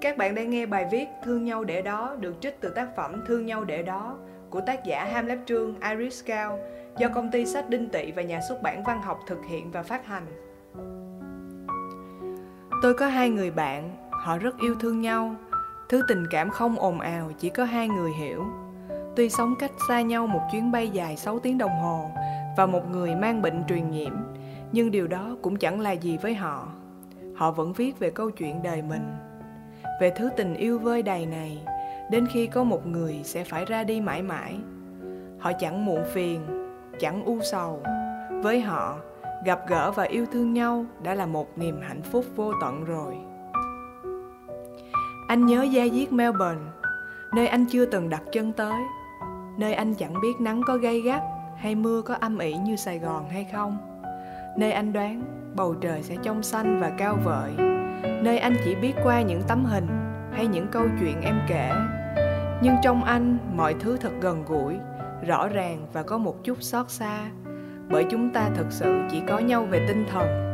Các bạn đang nghe bài viết Thương nhau để đó được trích từ tác phẩm Thương nhau để đó của tác giả Hamlet Trương Iris Cao do công ty sách Đinh Tị và nhà xuất bản văn học thực hiện và phát hành. Tôi có hai người bạn, họ rất yêu thương nhau. Thứ tình cảm không ồn ào, chỉ có hai người hiểu. Tuy sống cách xa nhau một chuyến bay dài 6 tiếng đồng hồ và một người mang bệnh truyền nhiễm, nhưng điều đó cũng chẳng là gì với họ. Họ vẫn viết về câu chuyện đời mình, về thứ tình yêu vơi đầy này, đến khi có một người sẽ phải ra đi mãi mãi. Họ chẳng muộn phiền, chẳng u sầu. Với họ, gặp gỡ và yêu thương nhau đã là một niềm hạnh phúc vô tận rồi. Anh nhớ gia diết Melbourne, nơi anh chưa từng đặt chân tới, nơi anh chẳng biết nắng có gay gắt hay mưa có âm ỉ như Sài Gòn hay không, nơi anh đoán bầu trời sẽ trong xanh và cao vợi, nơi anh chỉ biết qua những tấm hình hay những câu chuyện em kể. Nhưng trong anh mọi thứ thật gần gũi, rõ ràng và có một chút xót xa, bởi chúng ta thực sự chỉ có nhau về tinh thần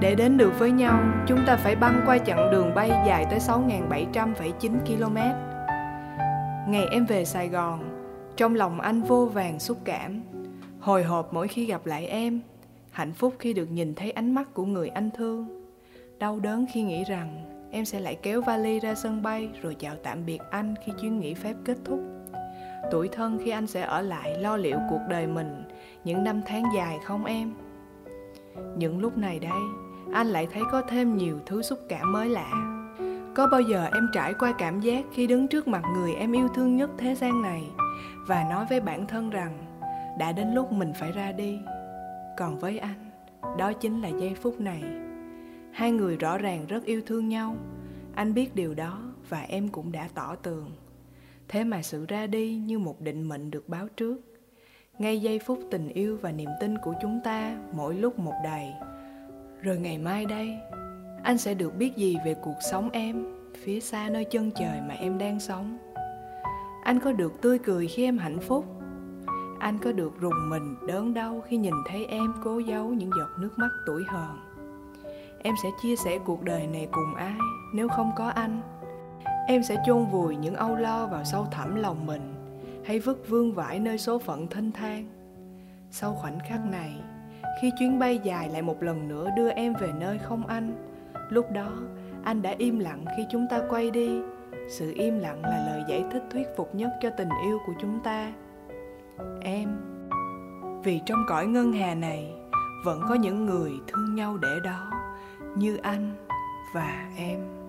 để đến được với nhau, chúng ta phải băng qua chặng đường bay dài tới 6.700,9 km. Ngày em về Sài Gòn, trong lòng anh vô vàng xúc cảm. Hồi hộp mỗi khi gặp lại em, hạnh phúc khi được nhìn thấy ánh mắt của người anh thương. Đau đớn khi nghĩ rằng em sẽ lại kéo vali ra sân bay rồi chào tạm biệt anh khi chuyến nghỉ phép kết thúc. Tuổi thân khi anh sẽ ở lại lo liệu cuộc đời mình những năm tháng dài không em? Những lúc này đây, anh lại thấy có thêm nhiều thứ xúc cảm mới lạ có bao giờ em trải qua cảm giác khi đứng trước mặt người em yêu thương nhất thế gian này và nói với bản thân rằng đã đến lúc mình phải ra đi còn với anh, đó chính là giây phút này. Hai người rõ ràng rất yêu thương nhau. Anh biết điều đó và em cũng đã tỏ tường. Thế mà sự ra đi như một định mệnh được báo trước. Ngay giây phút tình yêu và niềm tin của chúng ta mỗi lúc một đầy. Rồi ngày mai đây, anh sẽ được biết gì về cuộc sống em, phía xa nơi chân trời mà em đang sống? Anh có được tươi cười khi em hạnh phúc? Anh có được rùng mình, đớn đau khi nhìn thấy em cố giấu những giọt nước mắt tuổi hờn. Em sẽ chia sẻ cuộc đời này cùng ai, nếu không có anh? Em sẽ chôn vùi những âu lo vào sâu thẳm lòng mình, hay vứt vương vãi nơi số phận thênh thang? Sau khoảnh khắc này, khi chuyến bay dài lại một lần nữa đưa em về nơi không anh, lúc đó, anh đã im lặng khi chúng ta quay đi. Sự im lặng là lời giải thích thuyết phục nhất cho tình yêu của chúng ta vì trong cõi ngân hà này vẫn có những người thương nhau để đó, như anh và em.